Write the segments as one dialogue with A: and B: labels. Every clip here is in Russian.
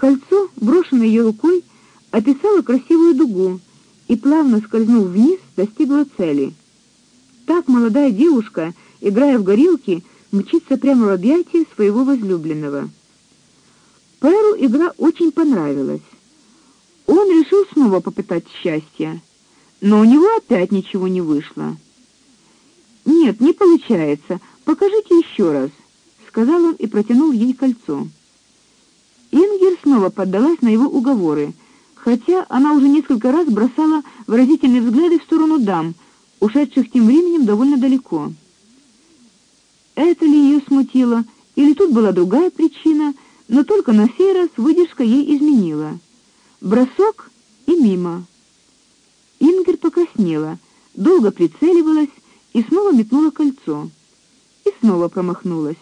A: Кольцо, брошенное ее рукой, описало красивую дугу и плавно скользнув вниз, достигло цели. Так молодая девушка, играя в горилки, мчится прямо в объятия своего возлюбленного. Перу игра очень понравилась. Он решил снова попытать счастье, но у него опять ничего не вышло. Нет, не получается. Покажите еще раз, сказал он и протянул ей кольцо. Ингер снова поддалась на его уговоры, хотя она уже несколько раз бросала выразительные взгляды в сторону дам, ушедших тем временем довольно далеко. Это ли ее смутило, или тут была другая причина, но только на сей раз выдержка ей изменила. Бросок и мимо. Ингер покраснела, долго прицеливалась и снова метнула кольцо. И снова промахнулась.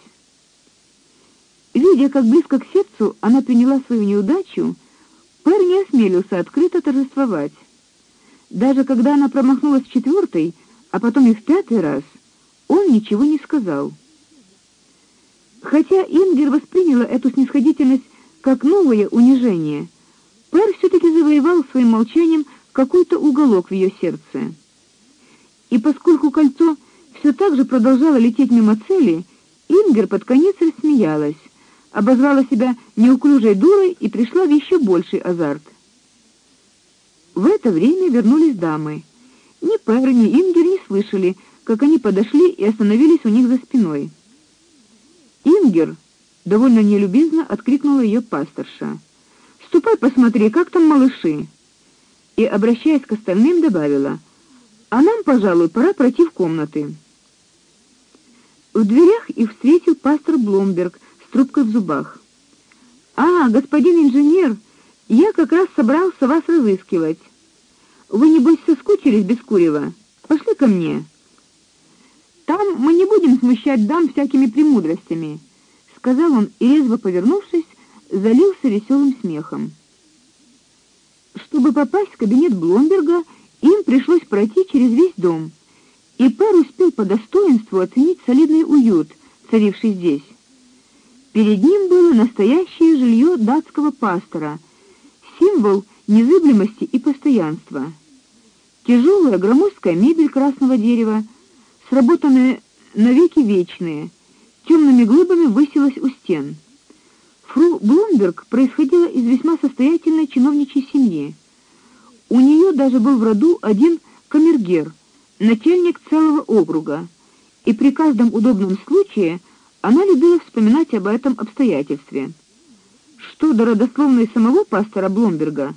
A: Видя, как близко к сердцу она приняла свою неудачу, Пэр не осмелился открыто торжествовать. Даже когда она промахнулась в четвертый, а потом и в пятый раз, он ничего не сказал. Хотя Ингер восприняла эту снисходительность как новое унижение, Пэр все таки завоевал своим молчанием какой-то уголок в ее сердце. И поскольку кольцо все так же продолжало лететь мимо цели, Ингер под конец рассмеялась, обозвала себя неуклюжей дурой и пришла в еще больший азарт. В это время вернулись дамы. Ни Пэр, ни Ингер не слышали, как они подошли и остановились у них за спиной. Ингер довольно нелюбезно откликнула ее пасторша. "Ступай, посмотри, как там малыши". И обращаясь к остальным, добавила: "А нам, пожалуй, пора пройти в комнаты". В дверях их встретил пастор Бломберг трубкой в зубах. "А, господин инженер, я как раз собрался вас разыскивать. Вы небось соскучились без курева? Пошли ко мне". Там мы не будем смущать дам всякими премудростями, сказал он и резво повернувшись, залился веселым смехом. Чтобы попасть в кабинет Бломберга, им пришлось пройти через весь дом. И Пэр успел по достоинству оценить солидный уют, царивший здесь. Перед ним было настоящее жилье датского пастора, символ незыблемости и постоянства. Тяжелая громоздкая мебель красного дерева, сработанные навеки вечные, темными глыбами высилась у стен. Фру Блумберг происходила из весьма состоятельной чиновничьей семьи. У нее даже был в роду один камергер, начальник целого округа, и при каждом удобном случае она любила вспоминать об этом обстоятельстве. Что до родословной самого пастора Блумберга,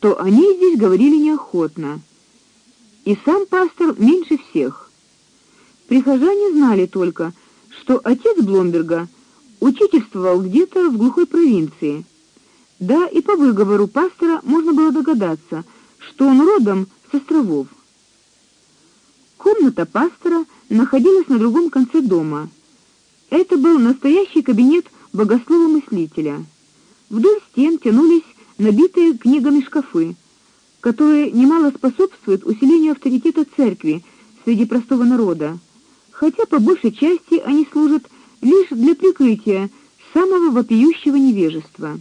A: то о ней здесь говорили неохотно. И сам пастор меньше всех. Прихожане знали только, что отец Бломберга учительствовал где-то в глухой провинции. Да и по выговору пастора можно было догадаться, что он родом с островов. Комната пастора находилась на другом конце дома. Это был настоящий кабинет богослова-мыслителя. Вдоль стен тянулись набитые книгами шкафы, которые немало способствуют усилению авторитета церкви среди простого народа хотя по большей части они служат лишь для прикрытия самого вопиющего невежества.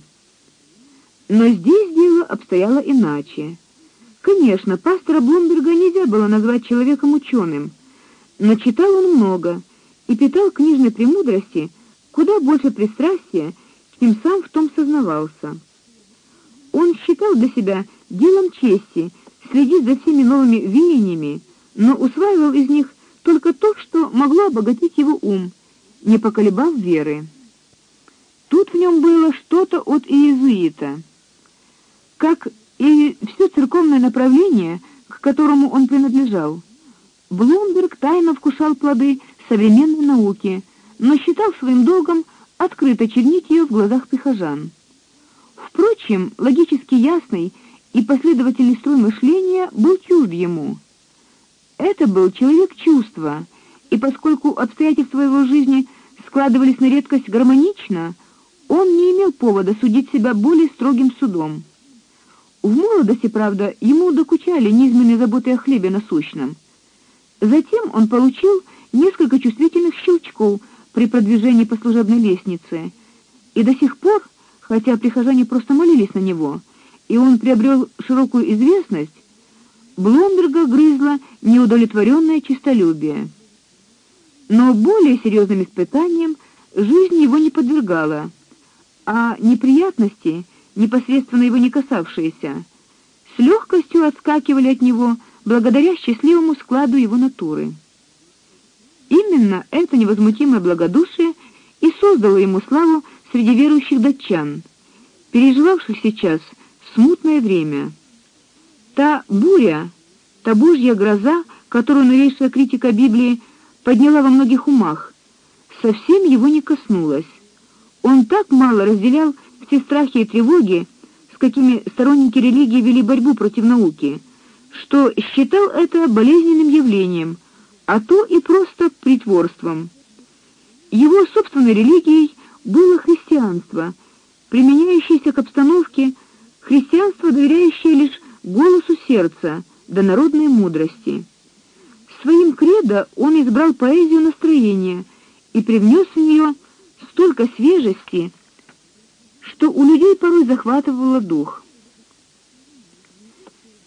A: Но здесь дело обстояло иначе. Конечно, пастора Блумберга нельзя было назвать человеком ученым, но читал он много и питал книжной премудрости куда больше пристрастия, чем сам в том сознавался. Он считал для себя делом чести следить за всеми новыми веяниями, но усваивал из них только то, что могло обогатить его ум, не поколебав веры. Тут в нем было что-то от иезуита. Как и все церковное направление, к которому он принадлежал. Блумберг тайно вкушал плоды современной науки, но считал своим долгом открыто чернить ее в глазах прихожан. Впрочем, логически ясный и последовательный строй мышления был чужд ему. Это был человек чувства, и поскольку обстоятельства его жизни складывались на редкость гармонично, он не имел повода судить себя более строгим судом. В молодости, правда, ему докучали низменные заботы о хлебе насущном. Затем он получил несколько чувствительных щелчков при продвижении по служебной лестнице, и до сих пор хотя прихожане просто молились на него, и он приобрел широкую известность, Бломберга грызло неудовлетворенное честолюбие. Но более серьезным испытаниям жизнь его не подвергала, а неприятности, непосредственно его не касавшиеся, с легкостью отскакивали от него благодаря счастливому складу его натуры. Именно это невозмутимое благодушие и создало ему славу среди верующих датчан, переживавших сейчас смутное время. Та буря, та божья гроза, которую новейшая критика Библии подняла во многих умах, совсем его не коснулась. Он так мало разделял все страхи и тревоги, с какими сторонники религии вели борьбу против науки, что считал это болезненным явлением, а то и просто притворством. Его собственной религией было христианство, применяющееся к обстановке, христианство, доверяющее лишь голосу сердца, да народной мудрости. Своим кредо он избрал поэзию настроения и привнес в нее столько свежести, что у людей порой захватывало дух.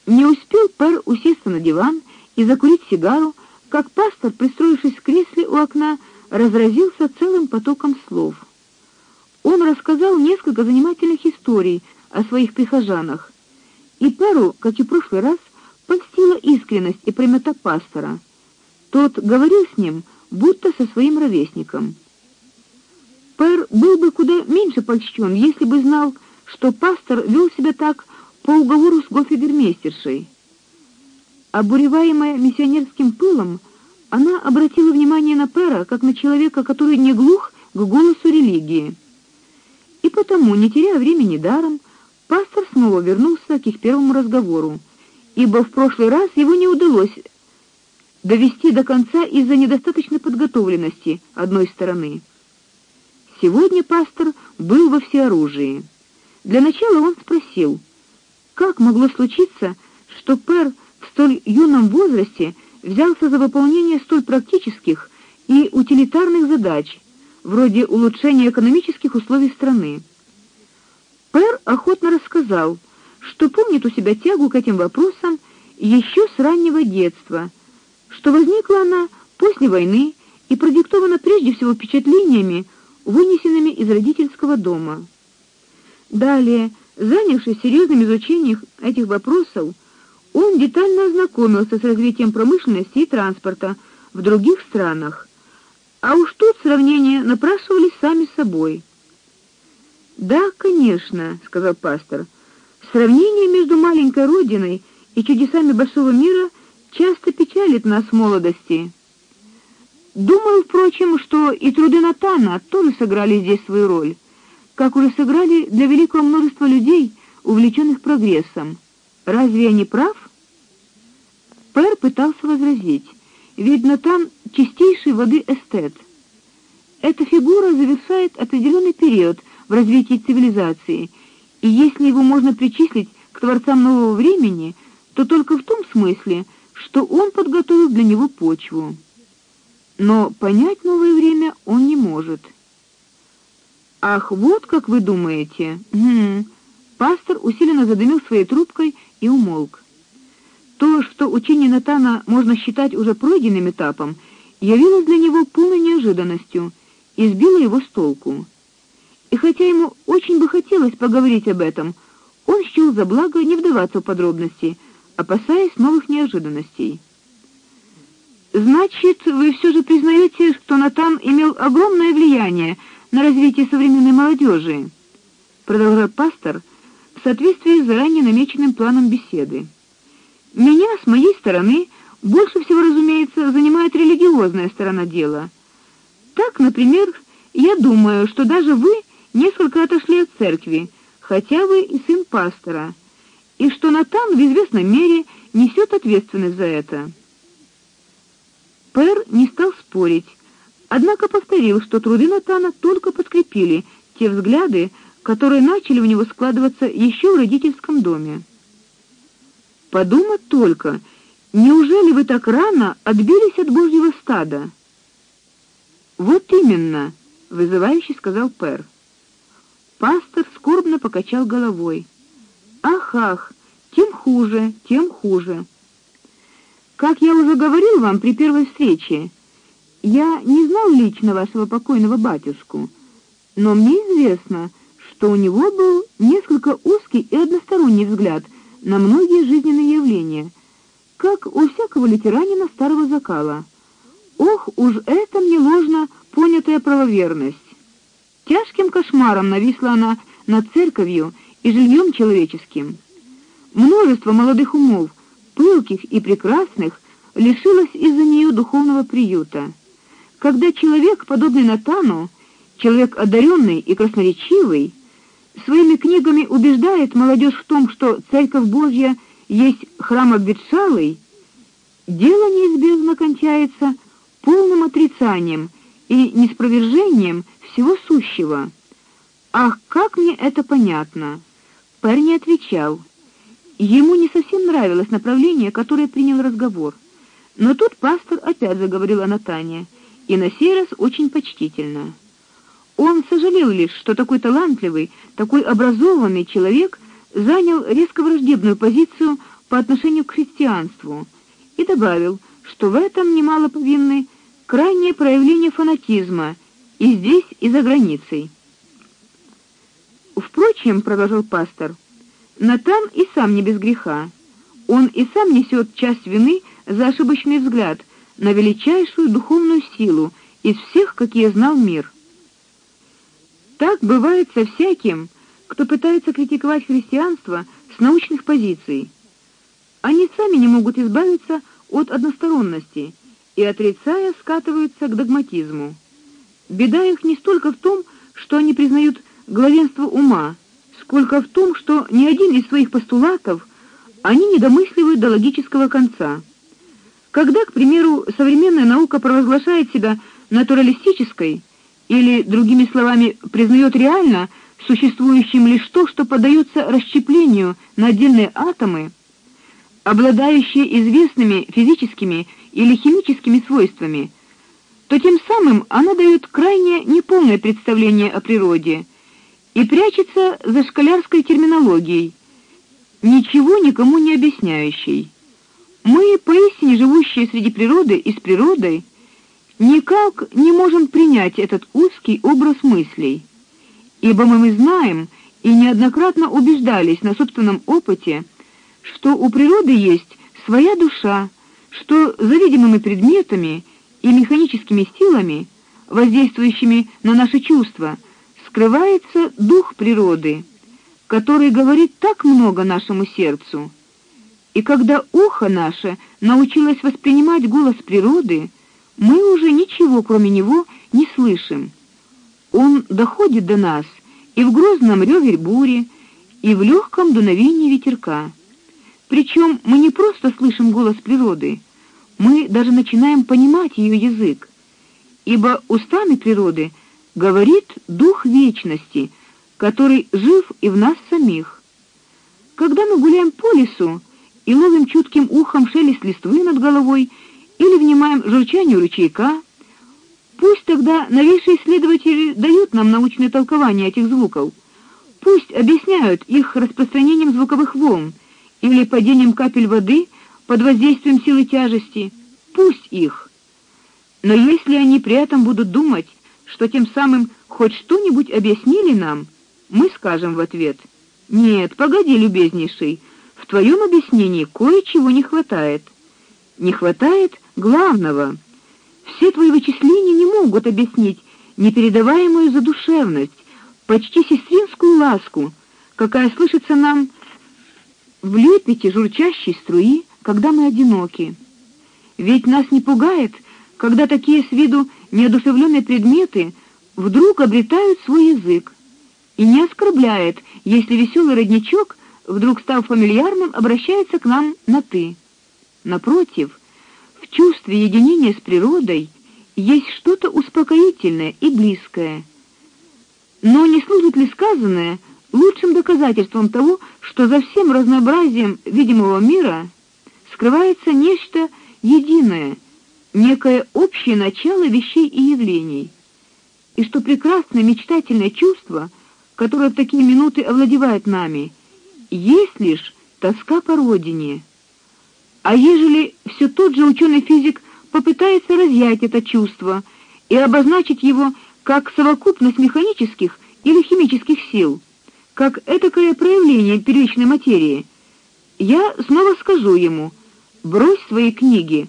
A: Не успел Пер усесться на диван и закурить сигару, как пастор, пристроившись в кресле у окна, разразился целым потоком слов. Он рассказал несколько занимательных историй о своих прихожанах. И Перу, как и в прошлый раз, польстила искренность и прямота пастора. Тот говорил с ним будто со своим ровесником. Пер был бы куда меньше польщен, если бы знал, что пастор вел себя так по уговору с гофигермейстершей. Обуреваемая миссионерским пылом, она обратила внимание на Пера как на человека, который не глух к голосу религии. И потому, не теряя времени даром, пастор снова вернулся к их первому разговору, ибо в прошлый раз его не удалось довести до конца из-за недостаточной подготовленности одной стороны. Сегодня пастор был во всеоружии. Для начала он спросил: как могло случиться, что Пер столь юном возрасте взялся за выполнение столь практических и утилитарных задач, вроде улучшения экономических условий страны? Пер охотно рассказал, что помнит у себя тягу к этим вопросам еще с раннего детства, что возникла она после войны и продиктована прежде всего впечатлениями, вынесенными из родительского дома. Далее, занявшись серьезным изучением этих вопросов, он детально ознакомился с развитием промышленности и транспорта в других странах. А уж тут сравнения напрашивались сами собой. Да, конечно, сказал пастор. Сравнение между маленькой родиной и чудесами большого мира часто печалит нас в молодости. Думаю, впрочем, что и труды Натана тоже сыграли здесь свою роль, как уже сыграли для великого множества людей, увлеченных прогрессом. Разве я не прав? Пэр пытался возразить, ведь Натан чистейшей воды эстет. Эта фигура завершает определенный период в развитии цивилизации, и если его можно причислить к творцам нового времени, то только в том смысле, что он подготовил для него почву но понять новое время он не может. Ах, вот как вы думаете. Хм. Пастор усиленно задымил своей трубкой и умолк. То, что учение Натана можно считать уже пройденным этапом, явилось для него полной неожиданностью и сбило его с толку. И хотя ему очень бы хотелось поговорить об этом, он счел за благо не вдаваться в подробности, опасаясь новых неожиданностей. Значит, вы все же признаете, что Натан имел огромное влияние на развитие современной молодежи, продолжал пастор в соответствии с заранее намеченным планом беседы. Меня с моей стороны больше всего, разумеется, занимает религиозная сторона дела. Так, например, я думаю, что даже вы несколько отошли от церкви, хотя вы и сын пастора, и что Натан в известной мере несет ответственность за это. Пэр не стал спорить, однако повторил, что труды Натана только подкрепили те взгляды, которые начали у него складываться еще в родительском доме. Подумать только, неужели вы так рано отбились от Божьего стада? Вот именно, вызывающе сказал Пэр. Пастор скорбно покачал головой. Ах, ах, тем хуже, тем хуже. Как я уже говорил вам при первой встрече, я не знал лично вашего покойного батюшку, но мне известно, что у него был несколько узкий и односторонний взгляд на многие жизненные явления, как у всякого лютеранина старого закала. Ох, уж это мне ложно понятая правоверность. Тяжким кошмаром нависла она над церковью и жильем человеческим. Множество молодых умов, пылких и прекрасных, лишилось из-за нее духовного приюта. Когда человек, подобный Натану, человек одаренный и красноречивый, своими книгами убеждает молодежь в том, что церковь Божья есть храм обветшалый, дело неизбежно кончается полным отрицанием и неспровержением всего сущего. Ах, как мне это понятно. Парень отвечал. Ему не совсем нравилось направление, которое принял разговор. Но тут пастор опять заговорил о Натане, и на сей раз очень почтительно. Он сожалел лишь, что такой талантливый, такой образованный человек занял резко враждебную позицию по отношению к христианству, и добавил, что в этом немало повинны крайнее проявление фанатизма и здесь, и за границей. Впрочем, продолжал пастор, Натан и сам не без греха. Он и сам несет часть вины за ошибочный взгляд на величайшую духовную силу из всех, какие знал мир. Так бывает со всяким, кто пытается критиковать христианство с научных позиций. Они сами не могут избавиться от односторонности и отрицая скатываются к догматизму. Беда их не столько в том, что они признают главенство ума, сколько в том, что ни один из своих постулатов они не домысливают до логического конца. Когда, к примеру, современная наука провозглашает себя натуралистической или другими словами признает реально существующим лишь то, что поддается расщеплению на отдельные атомы, обладающие известными физическими или химическими свойствами, то тем самым она дает крайне неполное представление о природе и прячется за школярской терминологией, ничего никому не объясняющей. Мы, поистине живущие среди природы и с природой, никак не можем принять этот узкий образ мыслей, ибо мы знаем и неоднократно убеждались на собственном опыте, что у природы есть своя душа, что за видимыми предметами и механическими силами, воздействующими на наши чувства, скрывается дух природы, который говорит так много нашему сердцу. И когда ухо наше научилось воспринимать голос природы, мы уже ничего, кроме него, не слышим. Он доходит до нас и в грозном рёве бури, и в легком дуновении ветерка. Причем мы не просто слышим голос природы, мы даже начинаем понимать ее язык, ибо устами природы говорит дух вечности, который жив и в нас самих. Когда мы гуляем по лесу и ловим чутким ухом шелест листвы над головой или внимаем журчанию ручейка, пусть тогда новейшие исследователи дают нам научное толкование этих звуков. Пусть объясняют их распространением звуковых волн или падением капель воды под воздействием силы тяжести, пусть их. Но если они при этом будут думать, что тем самым хоть что-нибудь объяснили нам, мы скажем в ответ: "Нет, погоди, любезнейший, в твоем объяснении кое-чего не хватает. Не хватает главного. Все твои вычисления не могут объяснить непередаваемую задушевность, почти сестринскую ласку, какая слышится нам в лепете журчащей струи, когда мы одиноки. Ведь нас не пугает, когда такие с виду неодушевленные предметы вдруг обретают свой язык, и не оскорбляет, если веселый родничок, вдруг став фамильярным, обращается к нам на ты. Напротив, чувстве единения с природой есть что-то успокоительное и близкое. Но не служит ли сказанное лучшим доказательством того, что за всем разнообразием видимого мира скрывается нечто единое, некое общее начало вещей и явлений, и что прекрасное мечтательное чувство, которая в такие минуты овладевает нами, есть лишь тоска по родине. А ежели все тот же ученый-физик попытается разъять это чувство и обозначить его как совокупность механических или химических сил, как этакое проявление первичной материи, я снова скажу ему: брось свои книги,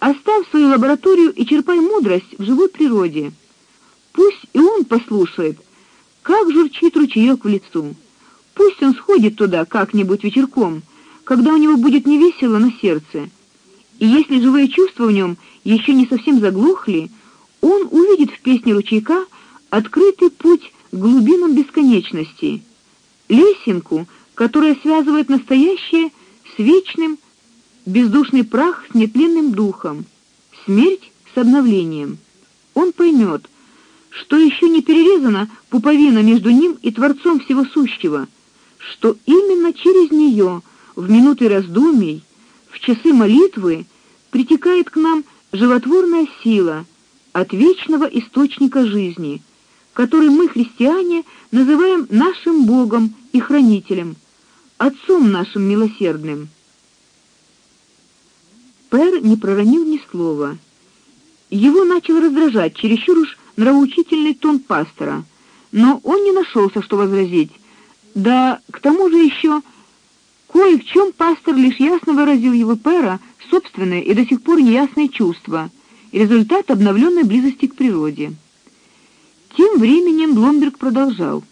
A: оставь свою лабораторию и черпай мудрость в живой природе. Пусть и он послушает, как журчит ручеек в лесу. Пусть он сходит туда как-нибудь вечерком, когда у него будет невесело на сердце. И если живые чувства в нем еще не совсем заглохли, он увидит в песне ручейка открытый путь к глубинам бесконечности, лесенку, которая связывает настоящее с вечным, бездушный прах с нетленным духом, смерть с обновлением. Он поймет, что еще не перерезана пуповина между ним и Творцом всего сущего, что именно через нее в минуты раздумий, в часы молитвы притекает к нам животворная сила от вечного источника жизни, который мы, христиане, называем нашим Богом и хранителем, отцом нашим милосердным. Пер не проронил ни слова. Его начал раздражать чересчур уж нравоучительный тон пастора, но он не нашелся, что возразить. Да, к тому же еще кое в чем пастор лишь ясно выразил его Пера собственные и до сих пор неясные чувства, результат обновленной близости к природе. Тем временем Бломберг продолжал: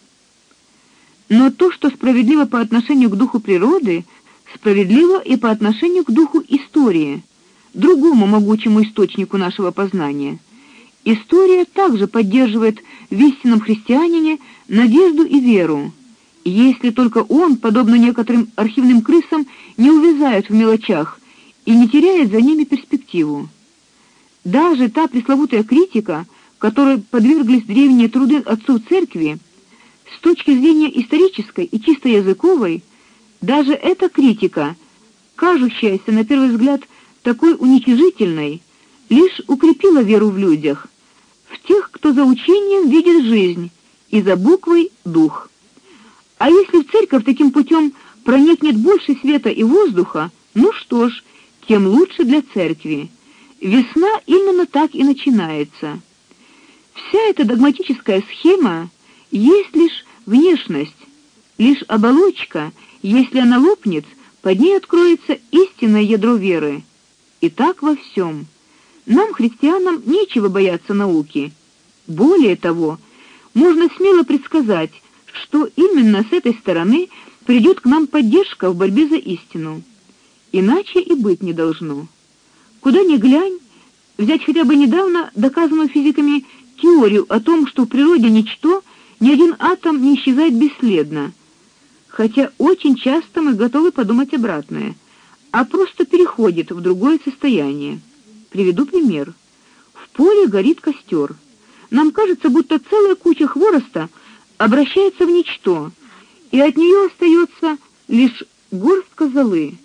A: "Но то, что справедливо по отношению к духу природы, справедливо и по отношению к духу истории, другому могучему источнику нашего познания. История также поддерживает в истинном христианине надежду и веру, если только он, подобно некоторым архивным крысам, не увязает в мелочах и не теряет за ними перспективу. Даже та пресловутая критика, которой подверглись древние труды отцов церкви, с точки зрения исторической и чисто языковой, даже эта критика, кажущаяся на первый взгляд такой уничижительной, лишь укрепила веру в людях, в тех, кто за учением видит жизнь и за буквой дух. А если в церковь таким путем проникнет больше света и воздуха, ну что ж, тем лучше для церкви. Весна именно так и начинается. Вся эта догматическая схема есть лишь внешность, лишь оболочка, если она лопнет, под ней откроется истинное ядро веры. И так во всем. Нам, христианам, нечего бояться науки. Более того, можно смело предсказать, что именно с этой стороны придет к нам поддержка в борьбе за истину. Иначе и быть не должно. Куда ни глянь, взять хотя бы недавно доказанную физиками теорию о том, что в природе ничто, ни один атом не исчезает бесследно. Хотя очень часто мы готовы подумать обратное, а просто переходит в другое состояние. Приведу пример. В поле горит костер. Нам кажется, будто целая куча хвороста обращается в ничто, и от нее остается лишь горстка золы.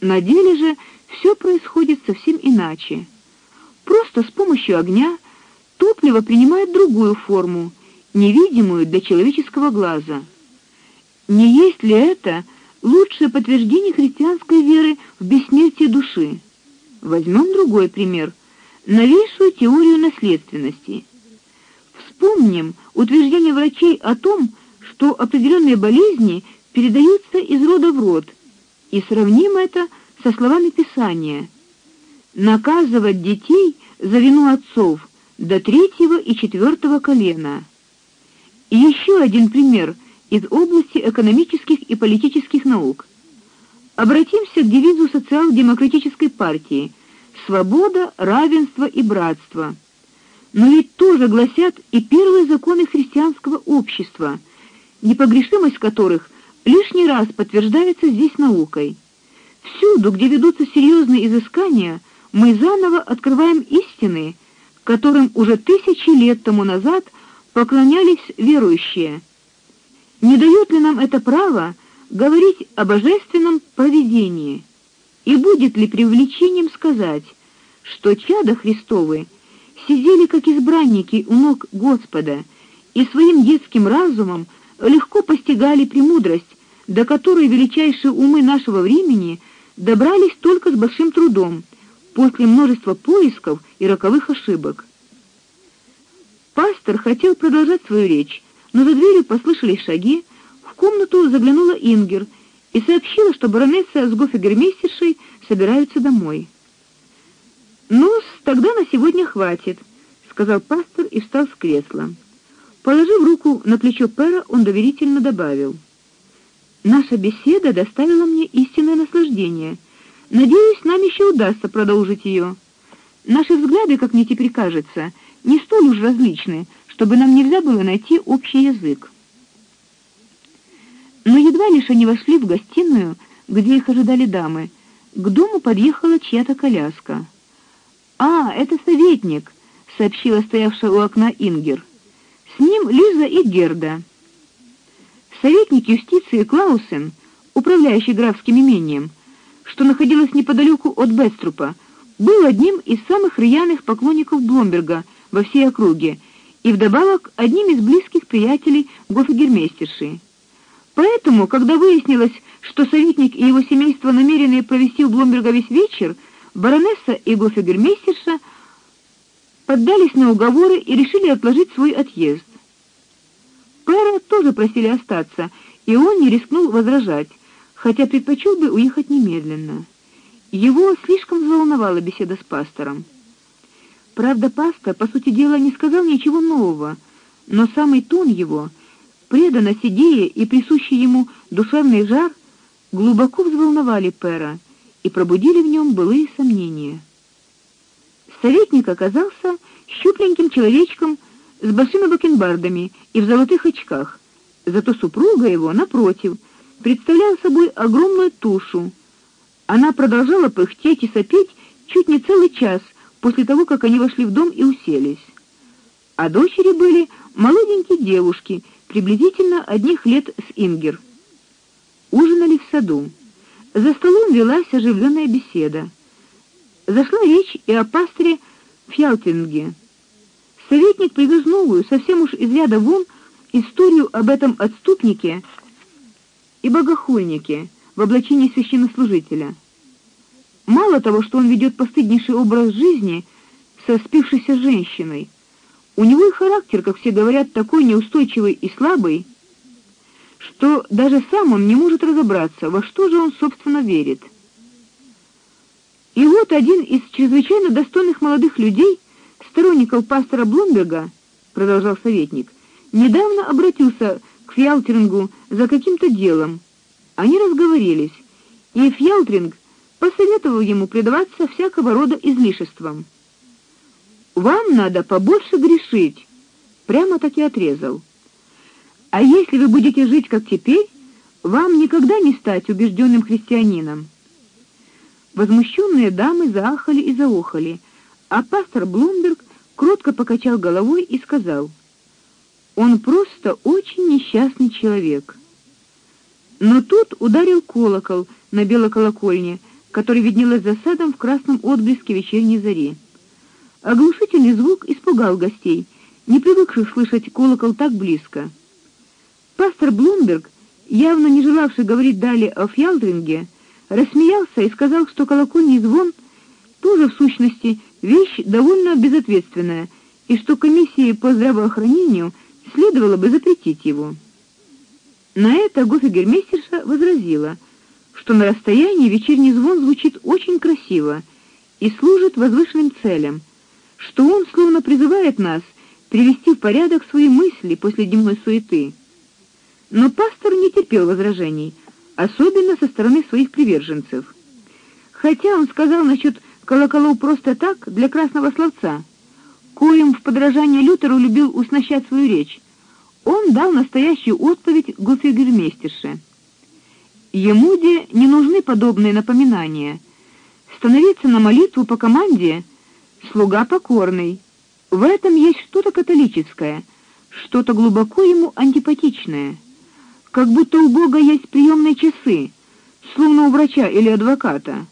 A: На деле же все происходит совсем иначе. Просто с помощью огня топливо принимает другую форму, невидимую для человеческого глаза. Не есть ли это лучшее подтверждение христианской веры в бессмертие души? Возьмем другой пример новейшую теорию наследственности. Вспомним утверждение врачей о том, что определенные болезни передаются из рода в род, и сравним это со словами Писания: наказывать детей за вину отцов до третьего и четвертого колена. И еще один пример из области экономических и политических наук. Обратимся к девизу социал-демократической партии: свобода, равенство и братство но ведь тоже гласят и первые законы христианского общества, непогрешимость которых лишний раз подтверждается здесь наукой. Всюду, где ведутся серьезные изыскания, мы заново открываем истины, которым уже тысячи лет тому назад поклонялись верующие. Не дает ли нам это право говорить о божественном провидении? И будет ли привлечением сказать, что чада Христовы сидели как избранники у ног Господа и своим детским разумом легко постигали премудрость, до которой величайшие умы нашего времени добрались только с большим трудом, после множества поисков и роковых ошибок. Пастор хотел продолжать свою речь, но за дверью послышались шаги, в комнату заглянула Ингер и сообщила, что баронесса с гофигермейстершей собираются домой. "Ну, тогда на сегодня хватит", сказал пастор и встал с кресла. Положив руку на плечо Пера, он доверительно добавил: Наша беседа доставила мне истинное наслаждение. Надеюсь, нам еще удастся продолжить ее. Наши взгляды, как мне теперь кажется, не столь уж различны, чтобы нам нельзя было найти общий язык. Но едва лишь они вошли в гостиную, где их ожидали дамы, к дому подъехала чья-то коляска. "А, это советник", сообщила стоявшая у окна Ингер. "С ним Лиза и Герда". Советник юстиции Клаусен, управляющий графским имением, что находилось неподалеку от Беструпа, был одним из самых рьяных поклонников Бломберга во всей округе и вдобавок одним из близких приятелей гофгермейстерши. Поэтому, когда выяснилось, что советник и его семейство намерены провести у Бломберга весь вечер, баронесса и гофгермейстерша поддались на уговоры и решили отложить свой отъезд. Пэра тоже просили остаться, и он не рискнул возражать, хотя предпочел бы уехать немедленно. Его слишком взволновала беседа с пастором. Правда, пастор, по сути дела, не сказал ничего нового, но самый тон его, преданность идее и присущий ему душевный жар глубоко взволновали Пэра и пробудили в нем былые сомнения. Советник оказался щупленьким человечком с большими бакенбардами и в золотых очках. Зато супруга его, напротив, представляла собой огромную тушу. Она продолжала пыхтеть и сопеть чуть не целый час после того, как они вошли в дом и уселись. А дочери были молоденькие девушки, приблизительно одних лет с Ингер. Ужинали в саду. За столом велась оживленная беседа. Зашла речь и о пастыре Фялтинге. Советник привез новую, совсем уж из ряда вон, историю об этом отступнике и богохульнике в облачении священнослужителя. Мало того, что он ведет постыднейший образ жизни со спившейся женщиной, у него и характер, как все говорят, такой неустойчивый и слабый, что даже сам он не может разобраться, во что же он собственно верит. И вот один из чрезвычайно достойных молодых людей сторонников пастора Блумберга, продолжал советник, недавно обратился к Фьялтрингу за каким-то делом. Они разговорились, и Фьялтринг посоветовал ему предаваться всякого рода излишествам. Вам надо побольше грешить, прямо так и отрезал. А если вы будете жить как теперь, вам никогда не стать убежденным христианином. Возмущенные дамы заахали и заохали. А пастор Блумберг кротко покачал головой и сказал: "Он просто очень несчастный человек". Но тут ударил колокол на белой колокольне, который виднелась за садом в красном отблеске вечерней зари. Оглушительный звук испугал гостей, не привыкших слышать колокол так близко. Пастор Блумберг, явно не желавший говорить далее о Фьялдринге, рассмеялся и сказал, что колокольный звон тоже в сущности вещь довольно безответственная, и что комиссии по здравоохранению следовало бы запретить его. На это гофигермейстерша возразила, что на расстоянии вечерний звон звучит очень красиво и служит возвышенным целям, что он словно призывает нас привести в порядок свои мысли после дневной суеты. Но пастор не терпел возражений, особенно со стороны своих приверженцев. Хотя он сказал насчет колоколов просто так, для красного словца, коим в подражание Лютеру любил уснащать свою речь. Он дал настоящую отповедь гофигермейстерше. Ему де не нужны подобные напоминания. Становиться на молитву по команде слуга покорный. В этом есть что-то католическое, что-то глубоко ему антипатичное. Как будто у Бога есть приемные часы, словно у врача или адвоката.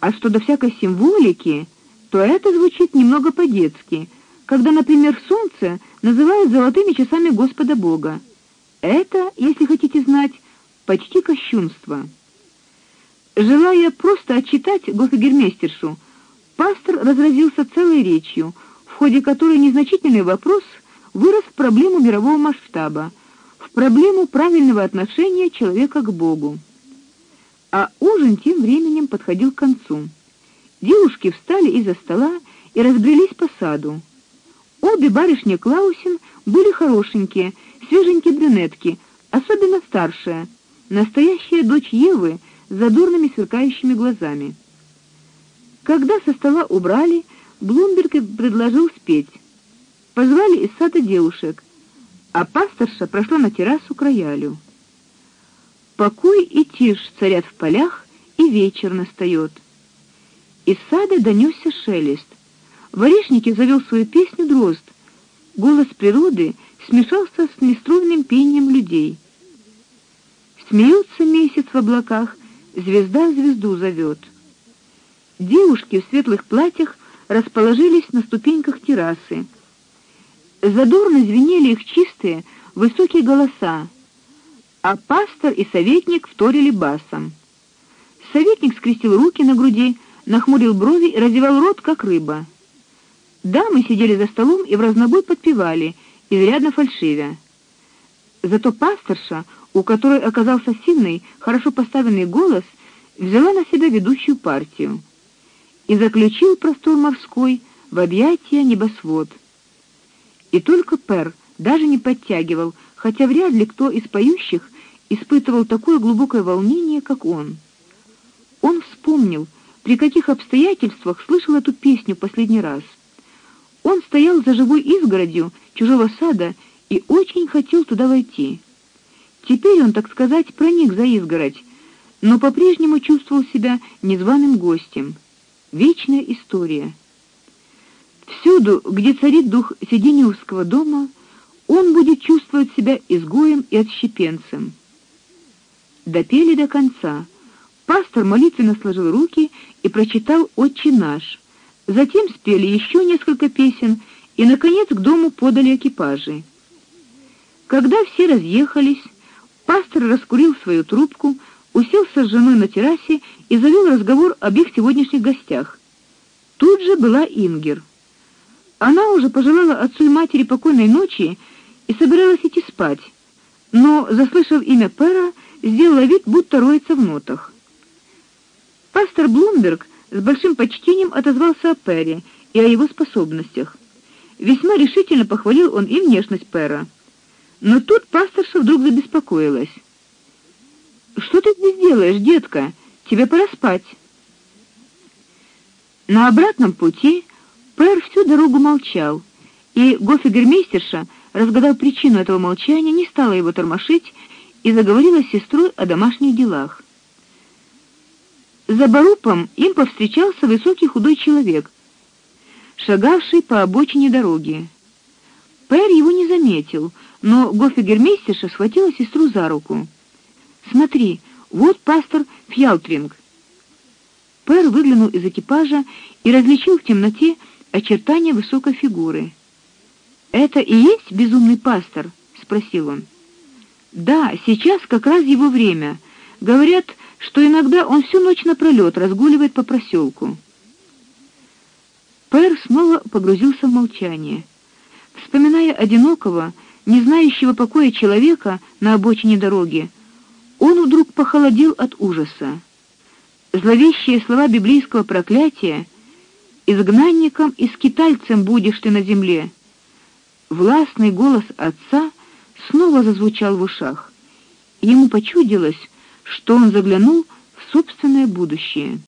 A: А что до всякой символики, то это звучит немного по-детски, когда, например, солнце называют золотыми часами Господа Бога. Это, если хотите знать, почти кощунство. Желая просто отчитать гофгермейстершу, пастор разразился целой речью, в ходе которой незначительный вопрос вырос в проблему мирового масштаба, в проблему правильного отношения человека к Богу. А ужин тем временем подходил к концу. Девушки встали из-за стола и разбрелись по саду. Обе барышни Клаусин были хорошенькие, свеженькие брюнетки, особенно старшая, настоящая дочь Евы с задорными сверкающими глазами. Когда со стола убрали, Блумберг предложил спеть. Позвали из сада девушек, а пасторша прошла на террасу к роялю. Покой и тишь царят в полях, и вечер настает. Из сада донесся шелест. В орешнике завел свою песню дрозд. Голос природы смешался с нестройным пением людей. Смеется месяц в облаках, звезда звезду зовет. Девушки в светлых платьях расположились на ступеньках террасы. Задорно звенели их чистые, высокие голоса, а пастор и советник вторили басом. Советник скрестил руки на груди, нахмурил брови и разевал рот, как рыба. Дамы сидели за столом и в разнобой подпевали, изрядно фальшивя. Зато пасторша, у которой оказался сильный, хорошо поставленный голос, взяла на себя ведущую партию и заключил простор морской в объятия небосвод. И только Пер даже не подтягивал, хотя вряд ли кто из поющих испытывал такое глубокое волнение, как он. Он вспомнил, при каких обстоятельствах слышал эту песню последний раз. Он стоял за живой изгородью чужого сада и очень хотел туда войти. Теперь он, так сказать, проник за изгородь, но по-прежнему чувствовал себя незваным гостем. Вечная история. Всюду, где царит дух Сиденевского дома, он будет чувствовать себя изгоем и отщепенцем. Допели до конца. Пастор молитвенно сложил руки и прочитал Отче наш. Затем спели еще несколько песен и наконец к дому подали экипажи. Когда все разъехались, пастор раскурил свою трубку, уселся с женой на террасе и завел разговор об их сегодняшних гостях. Тут же была Ингер. Она уже пожелала отцу и матери покойной ночи и собиралась идти спать, но, заслышав имя Пера, сделала вид, будто роется в нотах. Пастор Блумберг с большим почтением отозвался о Пере и о его способностях. Весьма решительно похвалил он и внешность Пера. Но тут пасторша вдруг забеспокоилась. Что ты здесь делаешь, детка? Тебе пора спать. На обратном пути Пер всю дорогу молчал, и гофигермейстерша, разгадав причину этого молчания, не стала его тормошить и заговорила с сестрой о домашних делах. За барупом им повстречался высокий худой человек, шагавший по обочине дороги. Пэр его не заметил, но гофигермейстерша схватила сестру за руку. Смотри, вот пастор Фьялтринг. Пэр выглянул из экипажа и различил в темноте очертания высокой фигуры. Это и есть безумный пастор, спросил он. Да, сейчас как раз его время. Говорят, что иногда он всю ночь напролёт разгуливает по проселку. Пэр снова погрузился в молчание. Вспоминая одинокого, не знающего покоя человека на обочине дороги, он вдруг похолодел от ужаса. Зловещие слова библейского проклятия: "Изгнанником и скитальцем будешь ты на земле". Властный голос отца снова зазвучал в ушах. Ему почудилось, что он заглянул в собственное будущее.